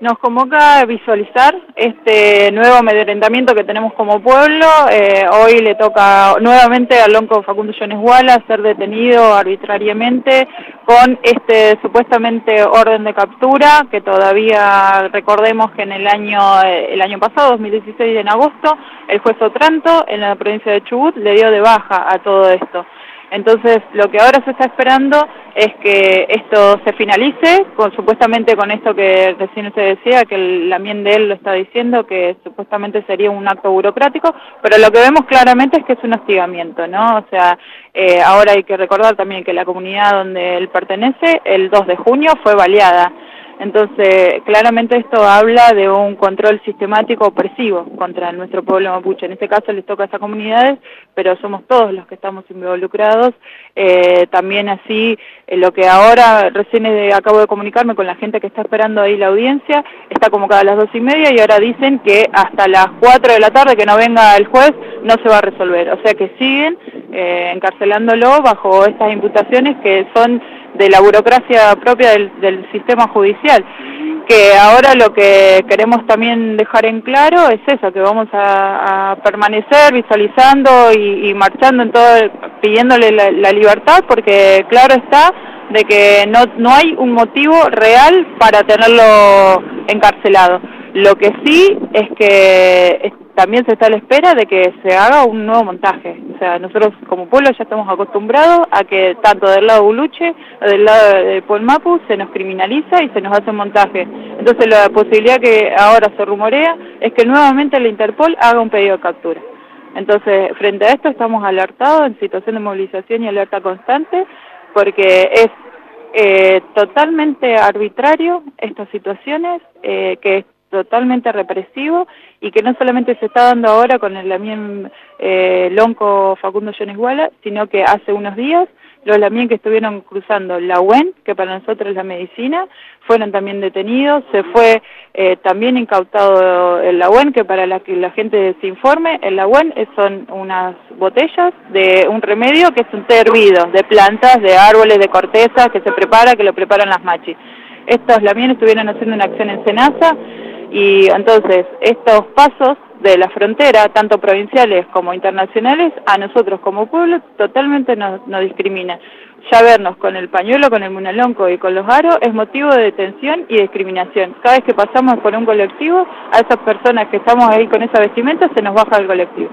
Nos convoca a visualizar este nuevo amedrentamiento que tenemos como pueblo. Eh, hoy le toca nuevamente al lonco Facundo Jones Walla ser detenido arbitrariamente con este supuestamente orden de captura que todavía recordemos que en el año eh, el año pasado, 2016 en agosto, el juez Otranto en la provincia de Chubut le dio de baja a todo esto. Entonces, lo que ahora se está esperando es que esto se finalice, con, supuestamente con esto que recién usted decía, que el, también de él lo está diciendo, que supuestamente sería un acto burocrático, pero lo que vemos claramente es que es un hostigamiento, ¿no? O sea, eh, ahora hay que recordar también que la comunidad donde él pertenece, el 2 de junio, fue baleada. Entonces, claramente esto habla de un control sistemático opresivo contra nuestro pueblo mapuche. En este caso les toca a esas comunidades, pero somos todos los que estamos involucrados. Eh, también así, eh, lo que ahora, recién acabo de comunicarme con la gente que está esperando ahí la audiencia, está convocada a las dos y media y ahora dicen que hasta las cuatro de la tarde que no venga el juez no se va a resolver. O sea que siguen eh, encarcelándolo bajo estas imputaciones que son de la burocracia propia del, sistema judicial que ahora lo que queremos también dejar en claro es eso, que vamos a, permanecer visualizando y, marchando en todo, pidiéndole la, libertad, porque claro está de que no, no hay un motivo real para tenerlo encarcelado. Lo que sí es que también se está a la espera de que se haga un nuevo montaje. O sea, nosotros como pueblo ya estamos acostumbrados a que tanto del lado de Uluche, del lado de Polmapu, se nos criminaliza y se nos hace un montaje. Entonces la posibilidad que ahora se rumorea es que nuevamente la Interpol haga un pedido de captura. Entonces, frente a esto estamos alertados en situación de movilización y alerta constante, porque es eh, totalmente arbitrario estas situaciones, eh, que totalmente represivo y que no solamente se está dando ahora con el Lamien eh, Lonco Facundo Yones sino que hace unos días los Lamien que estuvieron cruzando la UEN, que para nosotros es la medicina, fueron también detenidos, se fue eh, también incautado el la UEN, que para la que la gente se informe, el la UEN son unas botellas de un remedio que es un té hervido, de plantas, de árboles, de corteza, que se prepara, que lo preparan las machis. Estos Lamien estuvieron haciendo una acción en Senasa, y entonces, estos pasos de la frontera, tanto provinciales como internacionales, a nosotros como pueblo totalmente nos, nos discrimina. Ya vernos con el pañuelo, con el munalonco y con los aros es motivo de detención y discriminación. Cada vez que pasamos por un colectivo, a esas personas que estamos ahí con esa vestimenta se nos baja el colectivo.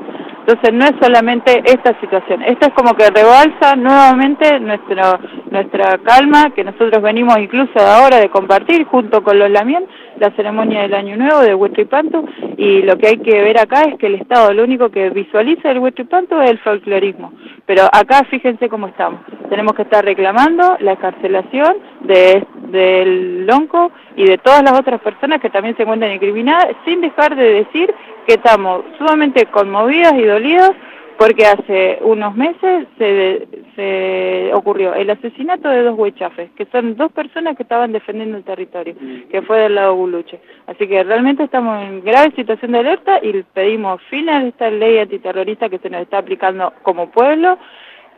Entonces no es solamente esta situación, esto es como que rebalsa nuevamente nuestro, nuestra calma que nosotros venimos incluso ahora de compartir junto con los Lamien la ceremonia del Año Nuevo de Huetripanto y lo que hay que ver acá es que el Estado lo único que visualiza el Huetripanto es el folclorismo, pero acá fíjense cómo estamos, tenemos que estar reclamando la escarcelación de, del Lonco y de todas las otras personas que también se encuentran incriminadas sin dejar de decir que estamos sumamente conmovidos y dolidos porque hace unos meses se, ocurrió el asesinato de dos huechafes, que son dos personas que estaban defendiendo el territorio, que fue del lado Buluche. Así que realmente estamos en grave situación de alerta y pedimos fin a esta ley antiterrorista que se nos está aplicando como pueblo,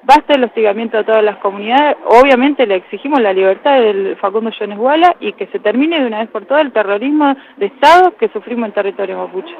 basta el hostigamiento de todas las comunidades, obviamente le exigimos la libertad del Facundo Jones y que se termine de una vez por todas el terrorismo de Estado que sufrimos en territorio mapuche.